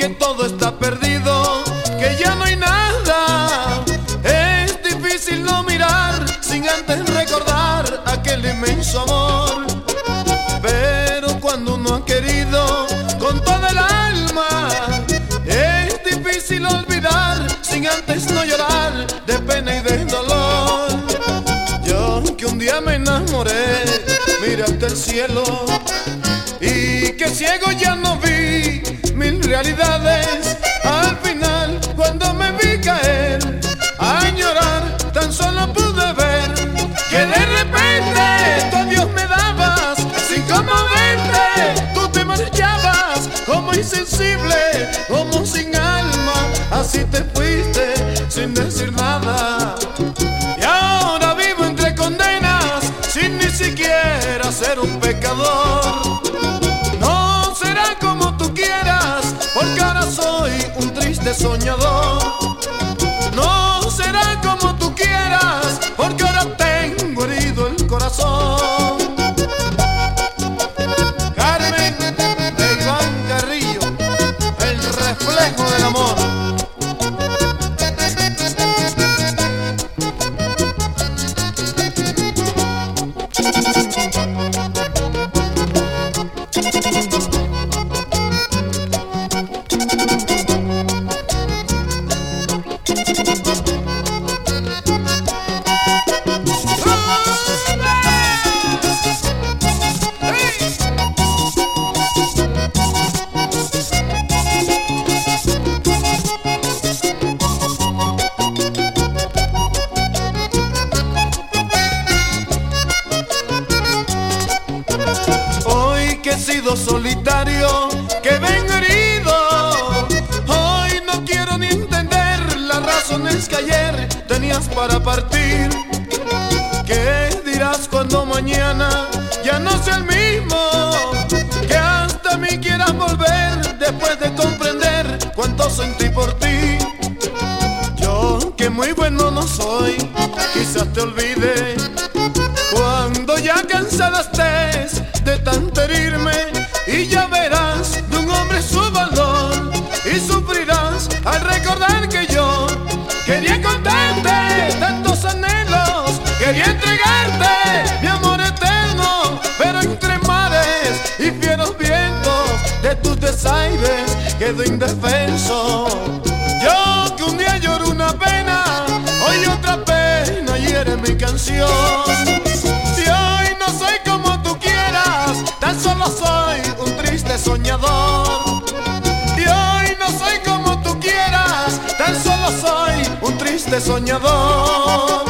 que todo está perdido, que ya no hay nada. Es difícil no mirar sin antes recordar aquel inmenso amor. Pero cuando uno ha querido con toda el alma, es difícil olvidar sin antes no llorar de pena y de dolor. Yo que un día me enamoré, mira hasta el cielo y que ciego ya no Al final, cuando me vi caer a llorar, tan solo pude ver que de repente tú a Dios me dabas sin como verte. Tú te marchabas como insensible, como sin alma. Así te fuiste sin decir nada. Y ahora vivo entre condenas sin ni siquiera ser un pecador. Soñador. No será como tú quieras, porque ahora tengo herido el corazón. Carmen de Iván Carrillo, el reflejo del amor. Solitario, que vengo herido. Hoy no quiero ni entender las razones que ayer tenías para partir. ¿Qué dirás cuando mañana ya no sea el mismo? Que hasta mí quieras volver después de comprender cuánto sentí por ti. Yo que muy bueno no soy, quizás te olvide. Quedo indefenso. Yo que un día lloro una pena, hoy otra pena hiere mi canción. Si hoy no soy como tú quieras, tan solo soy un triste soñador. Y hoy no soy como tú quieras, tan solo soy un triste soñador.